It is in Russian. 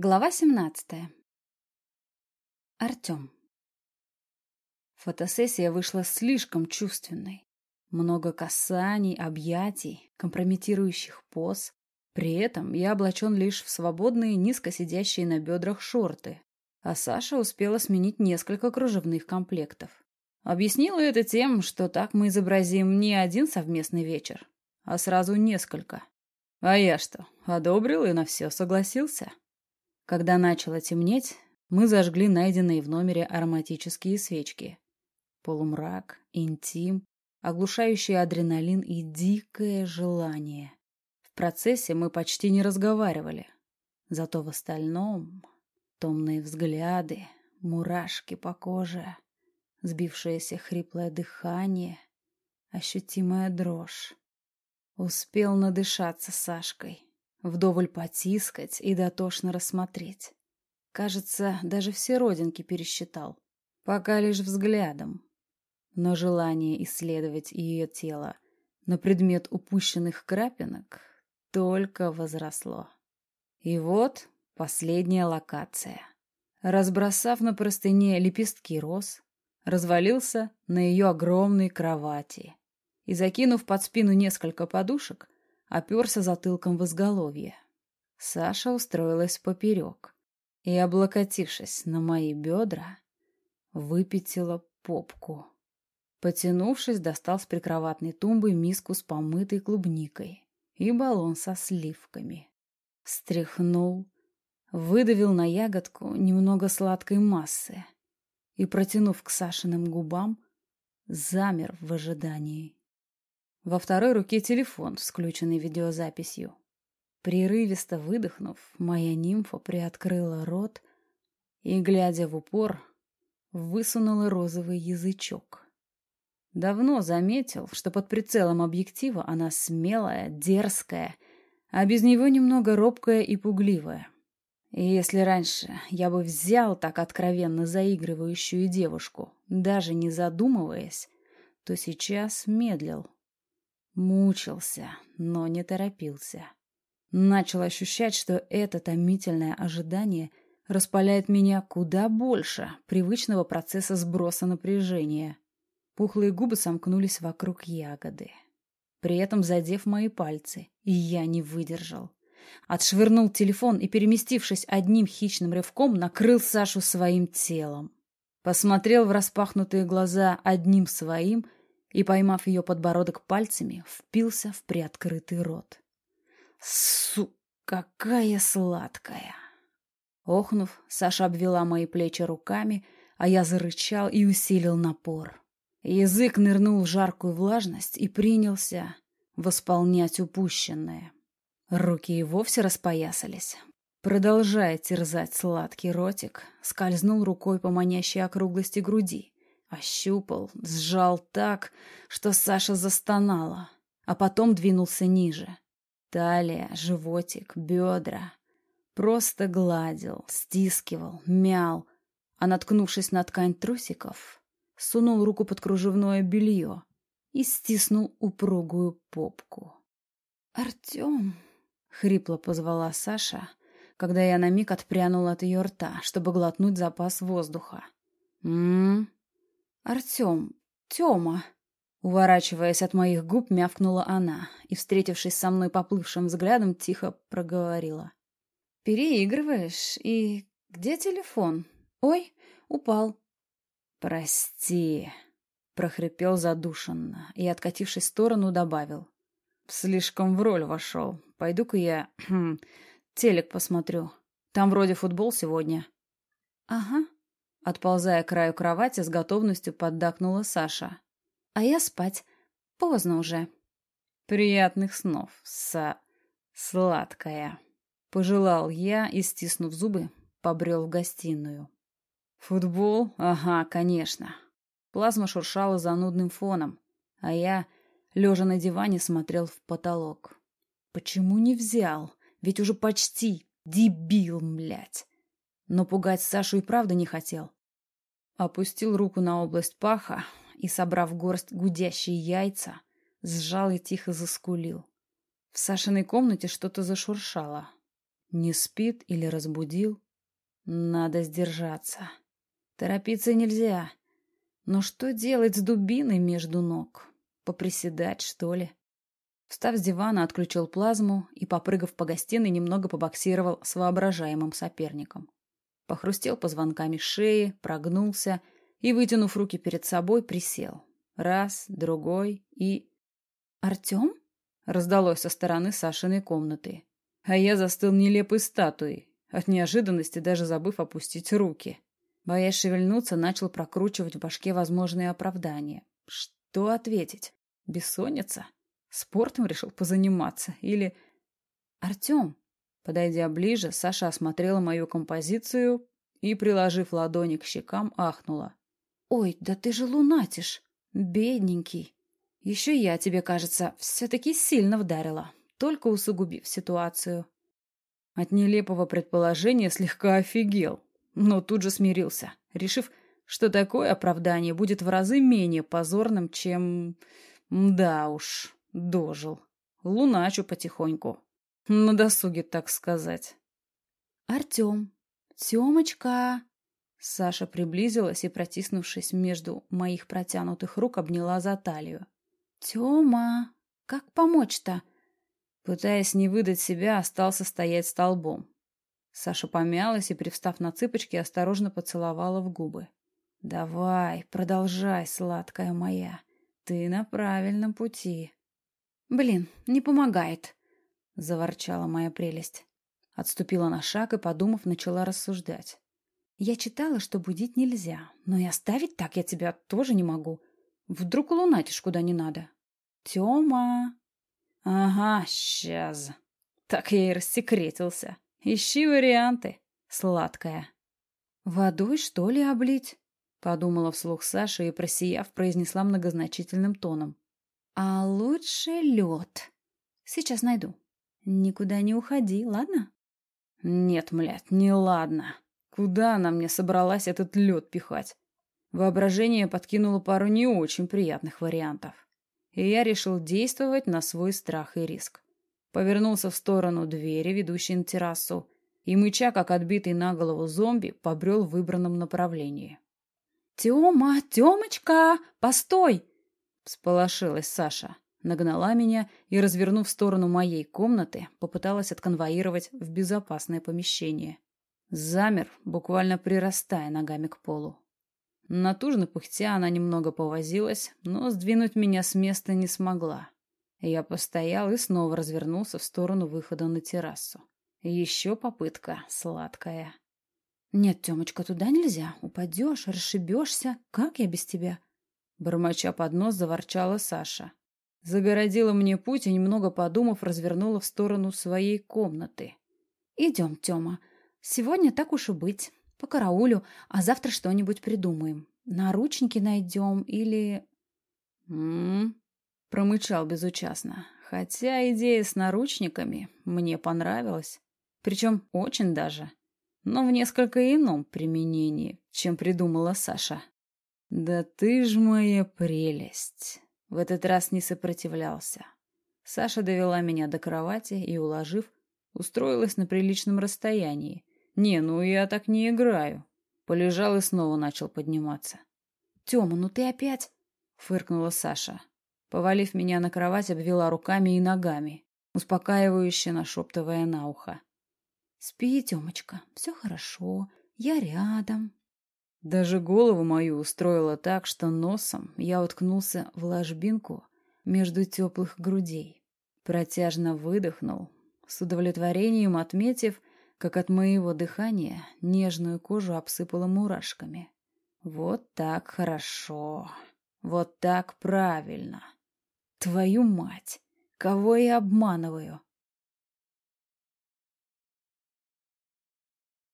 Глава 17. Артем. Фотосессия вышла слишком чувственной. Много касаний, объятий, компрометирующих поз. При этом я облачен лишь в свободные, низко сидящие на бедрах шорты, а Саша успела сменить несколько кружевных комплектов. Объяснила это тем, что так мы изобразим не один совместный вечер, а сразу несколько. А я что, одобрил и на все согласился? Когда начало темнеть, мы зажгли найденные в номере ароматические свечки. Полумрак, интим, оглушающий адреналин и дикое желание. В процессе мы почти не разговаривали. Зато в остальном томные взгляды, мурашки по коже, сбившееся хриплое дыхание, ощутимая дрожь. Успел надышаться Сашкой вдоволь потискать и дотошно рассмотреть. Кажется, даже все родинки пересчитал. Пока лишь взглядом. Но желание исследовать ее тело на предмет упущенных крапинок только возросло. И вот последняя локация. Разбросав на простыне лепестки роз, развалился на ее огромной кровати и, закинув под спину несколько подушек, оперся затылком в изголовье. Саша устроилась поперек и, облокотившись на мои бедра, выпятила попку. Потянувшись, достал с прикроватной тумбы миску с помытой клубникой и баллон со сливками. Стряхнул, выдавил на ягодку немного сладкой массы и, протянув к Сашиным губам, замер в ожидании. Во второй руке телефон с включенной видеозаписью. Прерывисто выдохнув, моя нимфа приоткрыла рот и, глядя в упор, высунула розовый язычок. Давно заметил, что под прицелом объектива она смелая, дерзкая, а без него немного робкая и пугливая. И если раньше я бы взял так откровенно заигрывающую девушку, даже не задумываясь, то сейчас медлил, Мучился, но не торопился. Начал ощущать, что это томительное ожидание распаляет меня куда больше привычного процесса сброса напряжения. Пухлые губы сомкнулись вокруг ягоды, при этом задев мои пальцы, и я не выдержал. Отшвырнул телефон и, переместившись одним хищным рывком, накрыл Сашу своим телом. Посмотрел в распахнутые глаза одним своим — и, поймав ее подбородок пальцами, впился в приоткрытый рот. «Су, какая сладкая!» Охнув, Саша обвела мои плечи руками, а я зарычал и усилил напор. Язык нырнул в жаркую влажность и принялся восполнять упущенное. Руки и вовсе распоясались. Продолжая терзать сладкий ротик, скользнул рукой по манящей округлости груди, Ощупал, сжал так, что Саша застонала, а потом двинулся ниже. Талия, животик, бедра. Просто гладил, стискивал, мял, а, наткнувшись на ткань трусиков, сунул руку под кружевное белье и стиснул упругую попку. «Артем!» — хрипло позвала Саша, когда я на миг отпрянул от ее рта, чтобы глотнуть запас воздуха. «М-м-м!» «Артем! Тема!» Уворачиваясь от моих губ, мявкнула она и, встретившись со мной поплывшим взглядом, тихо проговорила. «Переигрываешь? И где телефон? Ой, упал». «Прости», — прохрипел задушенно и, откатившись в сторону, добавил. «Слишком в роль вошел. Пойду-ка я телек посмотрю. Там вроде футбол сегодня». «Ага», Отползая к краю кровати, с готовностью поддакнула Саша. «А я спать. Поздно уже». «Приятных снов, са... сладкая», — пожелал я и, стиснув зубы, побрел в гостиную. «Футбол? Ага, конечно». Плазма шуршала занудным фоном, а я, лежа на диване, смотрел в потолок. «Почему не взял? Ведь уже почти дебил, млять!» Но пугать Сашу и правда не хотел. Опустил руку на область паха и, собрав горсть гудящие яйца, сжал и тихо заскулил. В Сашиной комнате что-то зашуршало. Не спит или разбудил? Надо сдержаться. Торопиться нельзя. Но что делать с дубиной между ног? Поприседать, что ли? Встав с дивана, отключил плазму и, попрыгав по гостиной, немного побоксировал с воображаемым соперником. Похрустел позвонками шеи, прогнулся и, вытянув руки перед собой, присел. Раз, другой и... «Артем?» — раздалось со стороны Сашиной комнаты. А я застыл нелепой статуей, от неожиданности даже забыв опустить руки. Боясь шевельнуться, начал прокручивать в башке возможные оправдания. Что ответить? Бессонница? Спортом решил позаниматься? Или... «Артем!» Подойдя ближе, Саша осмотрела мою композицию и, приложив ладони к щекам, ахнула. «Ой, да ты же лунатишь! Бедненький! Еще я тебе, кажется, все-таки сильно вдарила, только усугубив ситуацию». От нелепого предположения слегка офигел, но тут же смирился, решив, что такое оправдание будет в разы менее позорным, чем... Да уж, дожил. Луначу потихоньку. На досуге, так сказать. «Артем! Темочка!» Саша приблизилась и, протиснувшись между моих протянутых рук, обняла за талию. «Тема! Как помочь-то?» Пытаясь не выдать себя, остался стоять столбом. Саша помялась и, привстав на цыпочки, осторожно поцеловала в губы. «Давай, продолжай, сладкая моя. Ты на правильном пути». «Блин, не помогает», — заворчала моя прелесть. Отступила на шаг и, подумав, начала рассуждать. «Я читала, что будить нельзя, но и оставить так я тебя тоже не могу. Вдруг лунатишь куда не надо». «Тёма!» «Ага, сейчас. Так я и рассекретился. Ищи варианты, сладкая». «Водой, что ли, облить?» — подумала вслух Саша и, просияв, произнесла многозначительным тоном. «А лучше лед. Сейчас найду». «Никуда не уходи, ладно?» «Нет, млядь, не ладно. Куда она мне собралась этот лед пихать?» Воображение подкинуло пару не очень приятных вариантов. И я решил действовать на свой страх и риск. Повернулся в сторону двери, ведущей на террасу, и, мыча, как отбитый на голову зомби, побрел в выбранном направлении. «Тема, Темочка, постой!» — всполошилась Саша нагнала меня и, развернув в сторону моей комнаты, попыталась отконвоировать в безопасное помещение. Замер, буквально прирастая ногами к полу. Натужно пыхтя она немного повозилась, но сдвинуть меня с места не смогла. Я постоял и снова развернулся в сторону выхода на террасу. Еще попытка сладкая. «Нет, Темочка, туда нельзя. Упадешь, расшибешься. Как я без тебя?» Бормоча под нос заворчала Саша. Загородила мне путь и, немного подумав, развернула в сторону своей комнаты. «Идем, Тёма. Сегодня так уж и быть. По караулю, а завтра что-нибудь придумаем. Наручники найдем или...» «М-м-м», промычал безучастно. Хотя идея с наручниками мне понравилась. Причем очень даже. Но в несколько ином применении, чем придумала Саша. «Да ты ж моя прелесть!» В этот раз не сопротивлялся. Саша довела меня до кровати и, уложив, устроилась на приличном расстоянии. Не, ну я так не играю. Полежал и снова начал подниматься. «Тёма, ну ты опять...» — фыркнула Саша. Повалив меня на кровать, обвела руками и ногами, успокаивающе нашептывая на ухо. «Спи, Тёмочка, все хорошо, я рядом». Даже голову мою устроило так, что носом я уткнулся в ложбинку между теплых грудей. Протяжно выдохнул, с удовлетворением отметив, как от моего дыхания нежную кожу обсыпало мурашками. Вот так хорошо. Вот так правильно. Твою мать! Кого я обманываю?